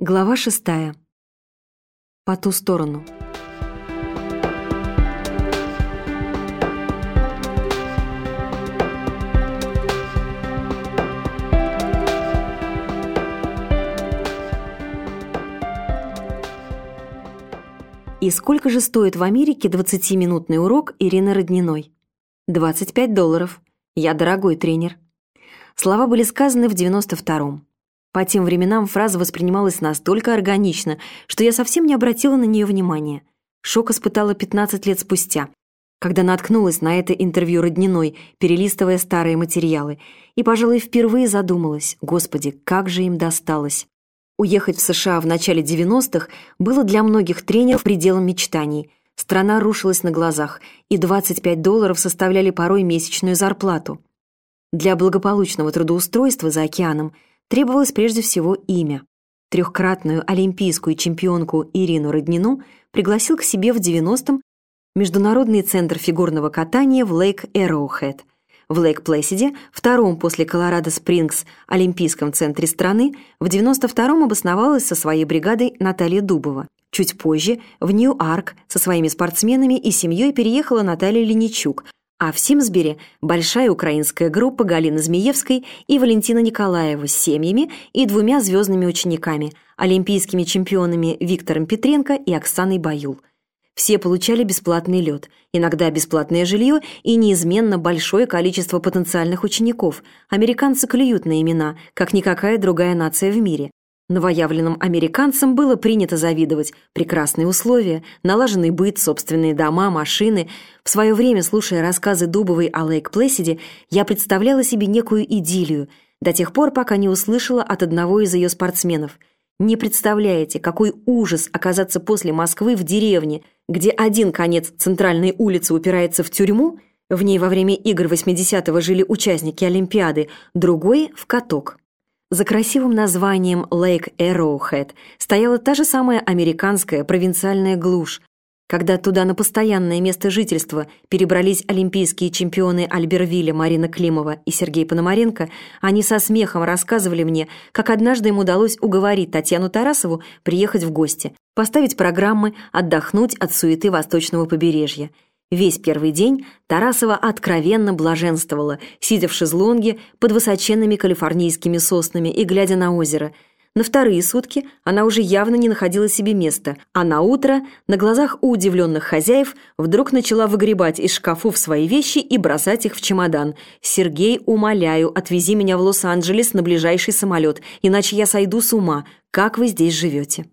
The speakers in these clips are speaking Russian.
Глава шестая. По ту сторону. И сколько же стоит в Америке 20-минутный урок Ирины Родниной? 25 долларов. Я дорогой тренер. Слова были сказаны в 92-м. По тем временам фраза воспринималась настолько органично, что я совсем не обратила на нее внимания. Шок испытала 15 лет спустя, когда наткнулась на это интервью Родниной, перелистывая старые материалы, и, пожалуй, впервые задумалась, господи, как же им досталось. Уехать в США в начале 90-х было для многих тренеров пределом мечтаний. Страна рушилась на глазах, и 25 долларов составляли порой месячную зарплату. Для благополучного трудоустройства за океаном – требовалось прежде всего имя. Трехкратную олимпийскую чемпионку Ирину Роднину пригласил к себе в 90-м Международный центр фигурного катания в Лейк Эроухэт. В Лейк-Плэсиде, втором после Колорадо-Спрингс олимпийском центре страны, в 92-м обосновалась со своей бригадой Наталья Дубова. Чуть позже в Нью-Арк со своими спортсменами и семьей переехала Наталья Леничук – а в Симсбери большая украинская группа Галины Змеевской и Валентина Николаева с семьями и двумя звездными учениками, олимпийскими чемпионами Виктором Петренко и Оксаной Баюл. Все получали бесплатный лед, иногда бесплатное жилье и неизменно большое количество потенциальных учеников. Американцы клюют на имена, как никакая другая нация в мире. Новоявленным американцам было принято завидовать. Прекрасные условия, налаженный быт, собственные дома, машины. В свое время, слушая рассказы Дубовой о Лейк-Плэсиде, я представляла себе некую идиллию, до тех пор, пока не услышала от одного из ее спортсменов. Не представляете, какой ужас оказаться после Москвы в деревне, где один конец центральной улицы упирается в тюрьму, в ней во время игр 80-го жили участники Олимпиады, другой — в каток. За красивым названием Лейк Arrowhead стояла та же самая американская провинциальная глушь. Когда туда на постоянное место жительства перебрались олимпийские чемпионы Альбервилля Марина Климова и Сергей Пономаренко, они со смехом рассказывали мне, как однажды им удалось уговорить Татьяну Тарасову приехать в гости, поставить программы, отдохнуть от суеты восточного побережья – Весь первый день Тарасова откровенно блаженствовала, сидя в шезлонге под высоченными калифорнийскими соснами и глядя на озеро. На вторые сутки она уже явно не находила себе места, а на утро на глазах у удивленных хозяев вдруг начала выгребать из шкафов свои вещи и бросать их в чемодан. «Сергей, умоляю, отвези меня в Лос-Анджелес на ближайший самолет, иначе я сойду с ума. Как вы здесь живете?»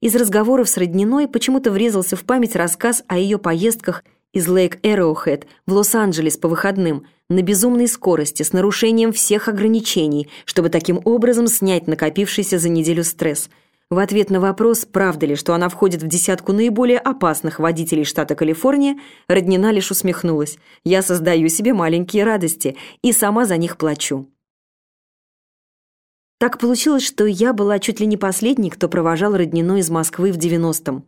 Из разговоров с Родниной почему-то врезался в память рассказ о ее поездках из Лейк Эроухэт в Лос-Анджелес по выходным на безумной скорости с нарушением всех ограничений, чтобы таким образом снять накопившийся за неделю стресс. В ответ на вопрос, правда ли, что она входит в десятку наиболее опасных водителей штата Калифорния, Роднина лишь усмехнулась. «Я создаю себе маленькие радости и сама за них плачу». Так получилось, что я была чуть ли не последней, кто провожал Роднину из Москвы в 90-м.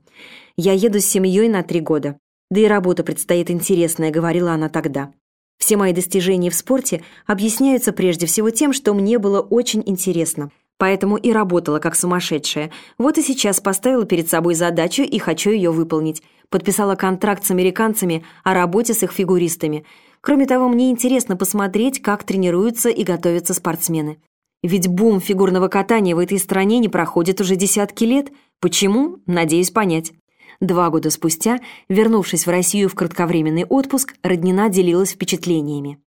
Я еду с семьей на три года. Да и работа предстоит интересная, говорила она тогда. Все мои достижения в спорте объясняются прежде всего тем, что мне было очень интересно. Поэтому и работала как сумасшедшая. Вот и сейчас поставила перед собой задачу и хочу ее выполнить. Подписала контракт с американцами о работе с их фигуристами. Кроме того, мне интересно посмотреть, как тренируются и готовятся спортсмены. Ведь бум фигурного катания в этой стране не проходит уже десятки лет. Почему? Надеюсь понять. Два года спустя, вернувшись в Россию в кратковременный отпуск, Роднина делилась впечатлениями.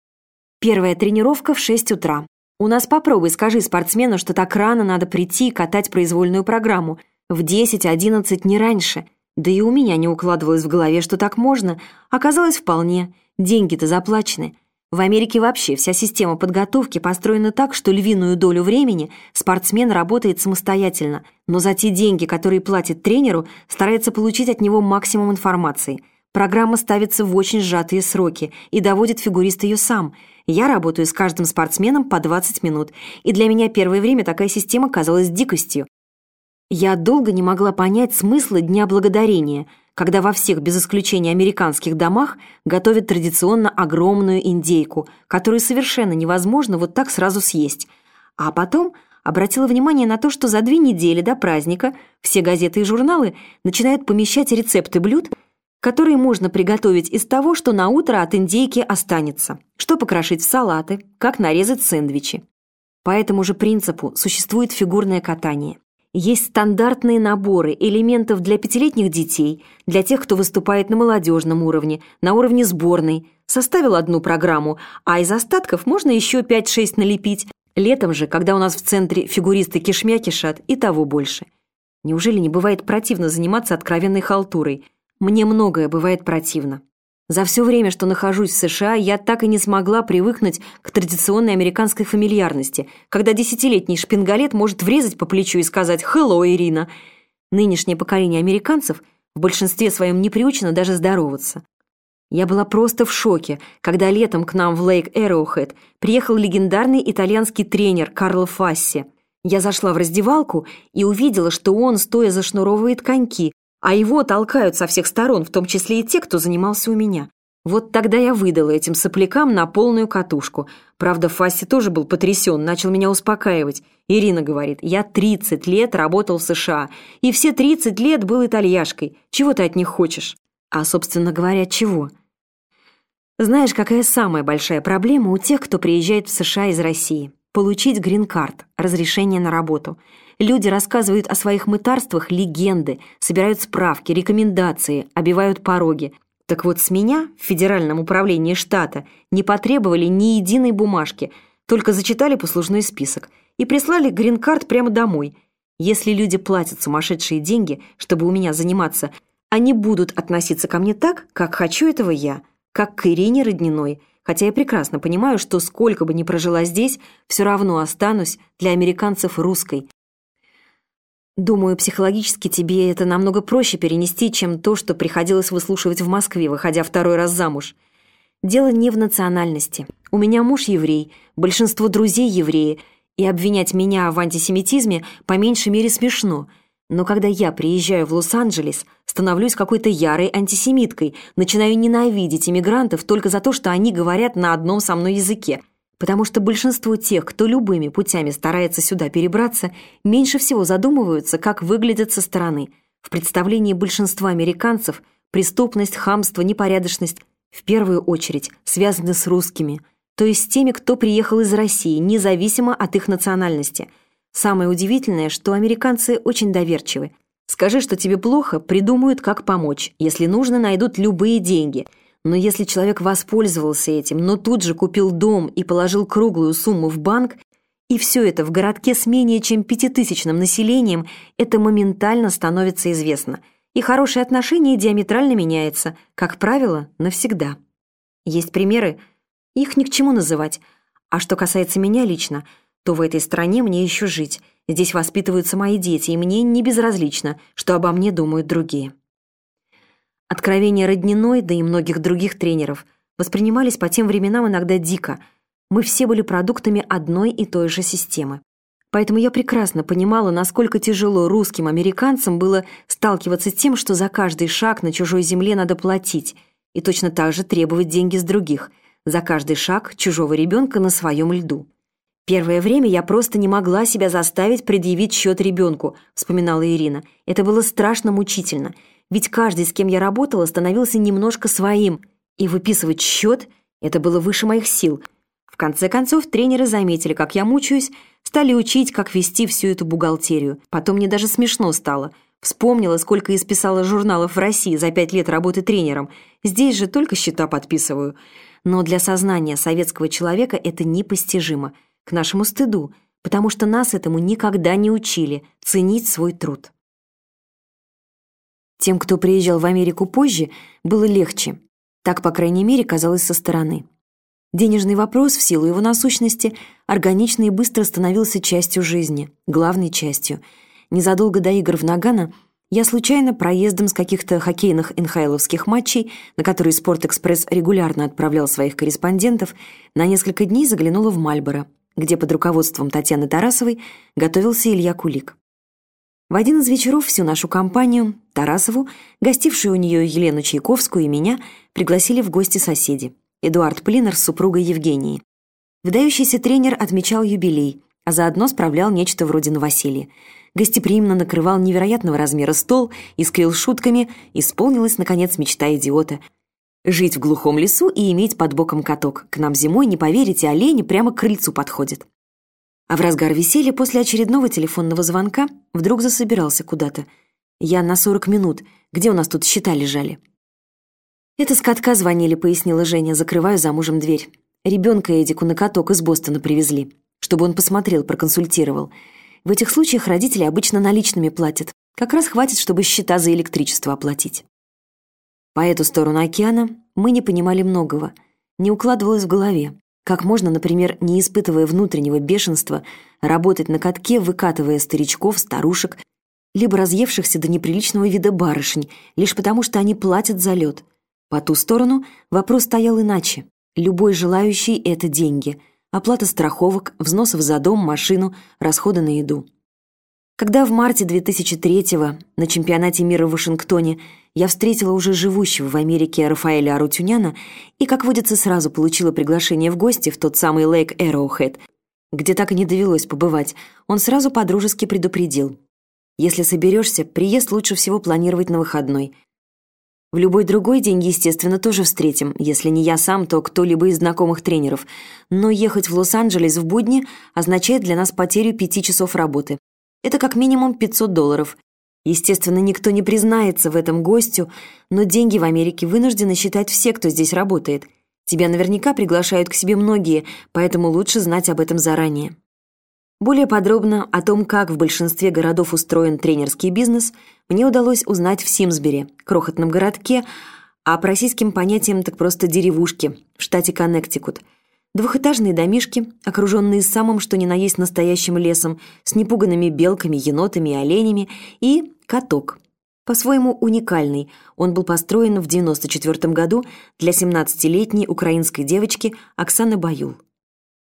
Первая тренировка в 6 утра. У нас попробуй скажи спортсмену, что так рано надо прийти и катать произвольную программу. В 10-11 не раньше. Да и у меня не укладывалось в голове, что так можно. Оказалось, вполне. Деньги-то заплачены. В Америке вообще вся система подготовки построена так, что львиную долю времени спортсмен работает самостоятельно, но за те деньги, которые платит тренеру, старается получить от него максимум информации. Программа ставится в очень сжатые сроки и доводит фигурист ее сам. Я работаю с каждым спортсменом по 20 минут, и для меня первое время такая система казалась дикостью. Я долго не могла понять смысла Дня Благодарения – когда во всех, без исключения американских домах, готовят традиционно огромную индейку, которую совершенно невозможно вот так сразу съесть. А потом обратила внимание на то, что за две недели до праздника все газеты и журналы начинают помещать рецепты блюд, которые можно приготовить из того, что на утро от индейки останется, что покрошить в салаты, как нарезать сэндвичи. По этому же принципу существует фигурное катание. Есть стандартные наборы элементов для пятилетних детей, для тех, кто выступает на молодежном уровне, на уровне сборной. Составил одну программу, а из остатков можно еще 5-6 налепить. Летом же, когда у нас в центре фигуристы кишмя кишат, и того больше. Неужели не бывает противно заниматься откровенной халтурой? Мне многое бывает противно. За все время, что нахожусь в США, я так и не смогла привыкнуть к традиционной американской фамильярности, когда десятилетний шпингалет может врезать по плечу и сказать «Хелло, Ирина!». Нынешнее поколение американцев в большинстве своем не приучено даже здороваться. Я была просто в шоке, когда летом к нам в Лейк Эроухэт приехал легендарный итальянский тренер Карло Фасси. Я зашла в раздевалку и увидела, что он, стоя зашнуровывает коньки, а его толкают со всех сторон, в том числе и те, кто занимался у меня. Вот тогда я выдала этим соплякам на полную катушку. Правда, Фасси тоже был потрясен, начал меня успокаивать. Ирина говорит, я 30 лет работал в США, и все 30 лет был итальяшкой. Чего ты от них хочешь? А, собственно говоря, чего? Знаешь, какая самая большая проблема у тех, кто приезжает в США из России? Получить грин-карт, разрешение на работу – Люди рассказывают о своих мытарствах легенды, собирают справки, рекомендации, обивают пороги. Так вот, с меня в Федеральном управлении штата не потребовали ни единой бумажки, только зачитали послужной список и прислали грин-карт прямо домой. Если люди платят сумасшедшие деньги, чтобы у меня заниматься, они будут относиться ко мне так, как хочу этого я, как к Ирине Родниной, хотя я прекрасно понимаю, что сколько бы ни прожила здесь, все равно останусь для американцев русской, Думаю, психологически тебе это намного проще перенести, чем то, что приходилось выслушивать в Москве, выходя второй раз замуж. Дело не в национальности. У меня муж еврей, большинство друзей евреи, и обвинять меня в антисемитизме по меньшей мере смешно. Но когда я приезжаю в Лос-Анджелес, становлюсь какой-то ярой антисемиткой, начинаю ненавидеть иммигрантов только за то, что они говорят на одном со мной языке – потому что большинство тех, кто любыми путями старается сюда перебраться, меньше всего задумываются, как выглядят со стороны. В представлении большинства американцев преступность, хамство, непорядочность в первую очередь связаны с русскими, то есть с теми, кто приехал из России, независимо от их национальности. Самое удивительное, что американцы очень доверчивы. Скажи, что тебе плохо, придумают, как помочь. Если нужно, найдут любые деньги – но если человек воспользовался этим, но тут же купил дом и положил круглую сумму в банк, и все это в городке с менее чем пятитысячным населением, это моментально становится известно. И хорошее отношение диаметрально меняется, как правило, навсегда. Есть примеры, их ни к чему называть. А что касается меня лично, то в этой стране мне еще жить. Здесь воспитываются мои дети, и мне не безразлично, что обо мне думают другие. Откровения Родниной, да и многих других тренеров, воспринимались по тем временам иногда дико. Мы все были продуктами одной и той же системы. Поэтому я прекрасно понимала, насколько тяжело русским американцам было сталкиваться с тем, что за каждый шаг на чужой земле надо платить, и точно так же требовать деньги с других, за каждый шаг чужого ребенка на своем льду. «Первое время я просто не могла себя заставить предъявить счет ребенку», вспоминала Ирина. «Это было страшно мучительно. Ведь каждый, с кем я работала, становился немножко своим, и выписывать счет – это было выше моих сил. В конце концов, тренеры заметили, как я мучаюсь, стали учить, как вести всю эту бухгалтерию. Потом мне даже смешно стало. Вспомнила, сколько исписала журналов в России за пять лет работы тренером. Здесь же только счета подписываю. Но для сознания советского человека это непостижимо. К нашему стыду, потому что нас этому никогда не учили – ценить свой труд. Тем, кто приезжал в Америку позже, было легче. Так, по крайней мере, казалось со стороны. Денежный вопрос, в силу его насущности, органично и быстро становился частью жизни, главной частью. Незадолго до игр в Нагано я случайно проездом с каких-то хоккейных инхайловских матчей, на которые «Спортэкспресс» регулярно отправлял своих корреспондентов, на несколько дней заглянула в Мальборо, где под руководством Татьяны Тарасовой готовился Илья Кулик. В один из вечеров всю нашу компанию, Тарасову, гостившую у нее Елену Чайковскую и меня, пригласили в гости соседи. Эдуард Плинер с супругой Евгенией. Выдающийся тренер отмечал юбилей, а заодно справлял нечто вроде новоселья. Гостеприимно накрывал невероятного размера стол, искрил шутками, исполнилась, наконец, мечта идиота. Жить в глухом лесу и иметь под боком каток. К нам зимой, не поверите, олени прямо к крыльцу подходят. А в разгар веселья после очередного телефонного звонка вдруг засобирался куда-то. Я на сорок минут. Где у нас тут счета лежали? «Это с катка звонили», — пояснила Женя, закрываю за мужем дверь. Ребенка Эдику на каток из Бостона привезли, чтобы он посмотрел, проконсультировал. В этих случаях родители обычно наличными платят. Как раз хватит, чтобы счета за электричество оплатить. По эту сторону океана мы не понимали многого. Не укладывалось в голове. Как можно, например, не испытывая внутреннего бешенства, работать на катке, выкатывая старичков, старушек, либо разъевшихся до неприличного вида барышень, лишь потому что они платят за лед. По ту сторону вопрос стоял иначе. Любой желающий — это деньги. Оплата страховок, взносов за дом, машину, расходы на еду. Когда в марте 2003-го на чемпионате мира в Вашингтоне я встретила уже живущего в Америке Рафаэля Арутюняна и, как водится, сразу получила приглашение в гости в тот самый Лейк Эроухэд, где так и не довелось побывать, он сразу подружески предупредил. Если соберешься, приезд лучше всего планировать на выходной – в любой другой день, естественно, тоже встретим. Если не я сам, то кто-либо из знакомых тренеров. Но ехать в Лос-Анджелес в будни означает для нас потерю пяти часов работы. Это как минимум 500 долларов. Естественно, никто не признается в этом гостю, но деньги в Америке вынуждены считать все, кто здесь работает. Тебя наверняка приглашают к себе многие, поэтому лучше знать об этом заранее. Более подробно о том, как в большинстве городов устроен тренерский бизнес, мне удалось узнать в Симсбери, крохотном городке, а по российским понятиям так просто деревушке, в штате Коннектикут. Двухэтажные домишки, окруженные самым что ни на есть настоящим лесом, с непуганными белками, енотами и оленями, и каток. По-своему уникальный, он был построен в 94 году для 17-летней украинской девочки Оксаны Баюл.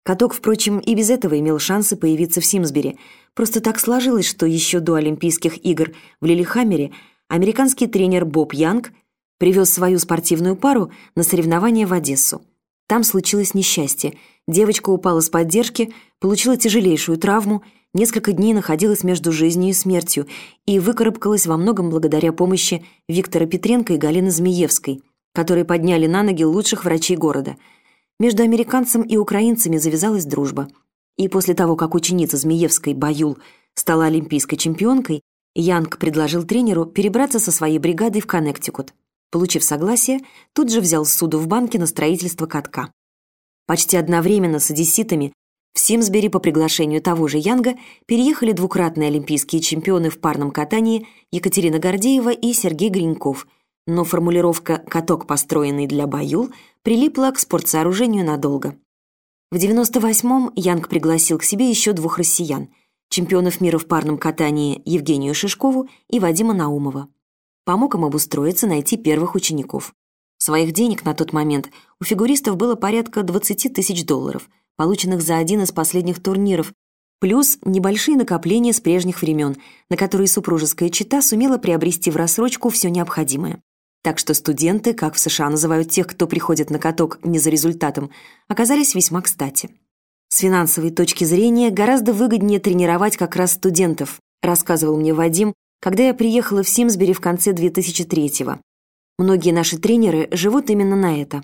Каток, впрочем, и без этого имел шансы появиться в Симсбери. Просто так сложилось, что еще до Олимпийских игр в Лилихаммере американский тренер Боб Янг привез свою спортивную пару на соревнования в Одессу. Там случилось несчастье. Девочка упала с поддержки, получила тяжелейшую травму, несколько дней находилась между жизнью и смертью и выкарабкалась во многом благодаря помощи Виктора Петренко и Галины Змеевской, которые подняли на ноги лучших врачей города – между американцем и украинцами завязалась дружба. И после того, как ученица Змеевской Баюл стала олимпийской чемпионкой, Янг предложил тренеру перебраться со своей бригадой в Коннектикут. Получив согласие, тут же взял суду в банке на строительство катка. Почти одновременно с одесситами в Симсбери по приглашению того же Янга переехали двукратные олимпийские чемпионы в парном катании Екатерина Гордеева и Сергей Гриньков, но формулировка «каток, построенный для Баюл» прилипла к спортсооружению надолго. В 98-м Янг пригласил к себе еще двух россиян, чемпионов мира в парном катании Евгению Шишкову и Вадима Наумова. Помог им обустроиться, найти первых учеников. Своих денег на тот момент у фигуристов было порядка 20 тысяч долларов, полученных за один из последних турниров, плюс небольшие накопления с прежних времен, на которые супружеская чита сумела приобрести в рассрочку все необходимое. Так что студенты, как в США называют тех, кто приходит на каток не за результатом, оказались весьма кстати. С финансовой точки зрения гораздо выгоднее тренировать как раз студентов, рассказывал мне Вадим, когда я приехала в Симсбери в конце 2003-го. Многие наши тренеры живут именно на это.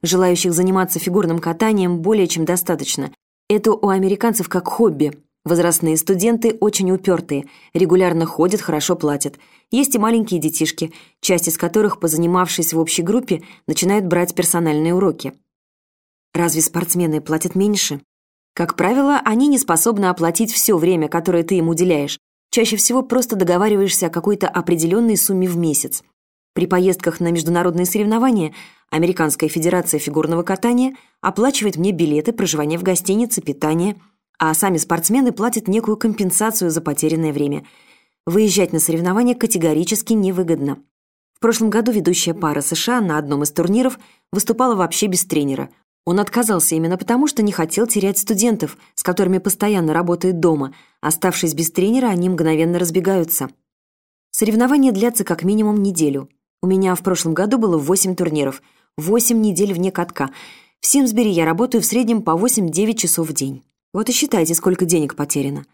Желающих заниматься фигурным катанием более чем достаточно. Это у американцев как хобби, Возрастные студенты очень упертые, регулярно ходят, хорошо платят. Есть и маленькие детишки, часть из которых, позанимавшись в общей группе, начинают брать персональные уроки. Разве спортсмены платят меньше? Как правило, они не способны оплатить все время, которое ты им уделяешь. Чаще всего просто договариваешься о какой-то определенной сумме в месяц. При поездках на международные соревнования Американская федерация фигурного катания оплачивает мне билеты, проживание в гостинице, питание – а сами спортсмены платят некую компенсацию за потерянное время. Выезжать на соревнования категорически невыгодно. В прошлом году ведущая пара США на одном из турниров выступала вообще без тренера. Он отказался именно потому, что не хотел терять студентов, с которыми постоянно работает дома. Оставшись без тренера, они мгновенно разбегаются. Соревнования длятся как минимум неделю. У меня в прошлом году было 8 турниров, 8 недель вне катка. В Симсбери я работаю в среднем по 8-9 часов в день. Вот и считайте, сколько денег потеряно.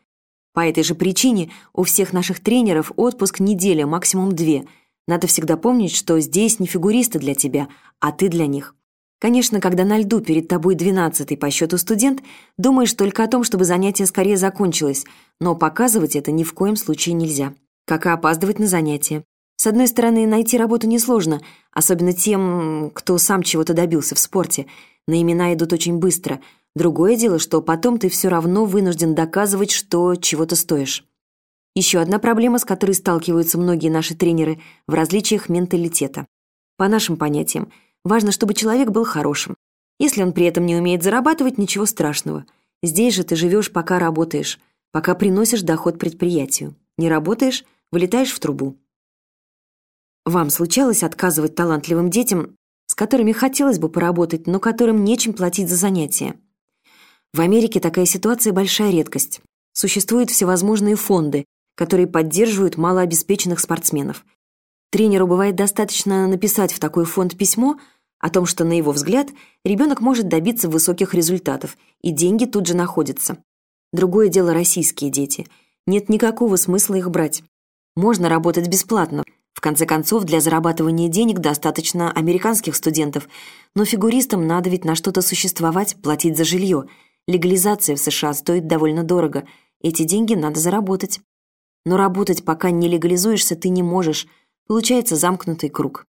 По этой же причине у всех наших тренеров отпуск неделя, максимум две. Надо всегда помнить, что здесь не фигуристы для тебя, а ты для них. Конечно, когда на льду перед тобой двенадцатый по счету студент, думаешь только о том, чтобы занятие скорее закончилось, но показывать это ни в коем случае нельзя. Как и опаздывать на занятия. С одной стороны, найти работу несложно, особенно тем, кто сам чего-то добился в спорте. На имена идут очень быстро. Другое дело, что потом ты все равно вынужден доказывать, что чего-то стоишь. Еще одна проблема, с которой сталкиваются многие наши тренеры – в различиях менталитета. По нашим понятиям, важно, чтобы человек был хорошим. Если он при этом не умеет зарабатывать, ничего страшного. Здесь же ты живешь, пока работаешь, пока приносишь доход предприятию. Не работаешь – вылетаешь в трубу. Вам случалось отказывать талантливым детям, с которыми хотелось бы поработать, но которым нечем платить за занятия? В Америке такая ситуация большая редкость. Существуют всевозможные фонды, которые поддерживают малообеспеченных спортсменов. Тренеру бывает достаточно написать в такой фонд письмо о том, что, на его взгляд, ребенок может добиться высоких результатов, и деньги тут же находятся. Другое дело российские дети. Нет никакого смысла их брать. Можно работать бесплатно, в конце концов, для зарабатывания денег достаточно американских студентов, но фигуристам надо ведь на что-то существовать, платить за жилье. Легализация в США стоит довольно дорого. Эти деньги надо заработать. Но работать, пока не легализуешься, ты не можешь. Получается замкнутый круг.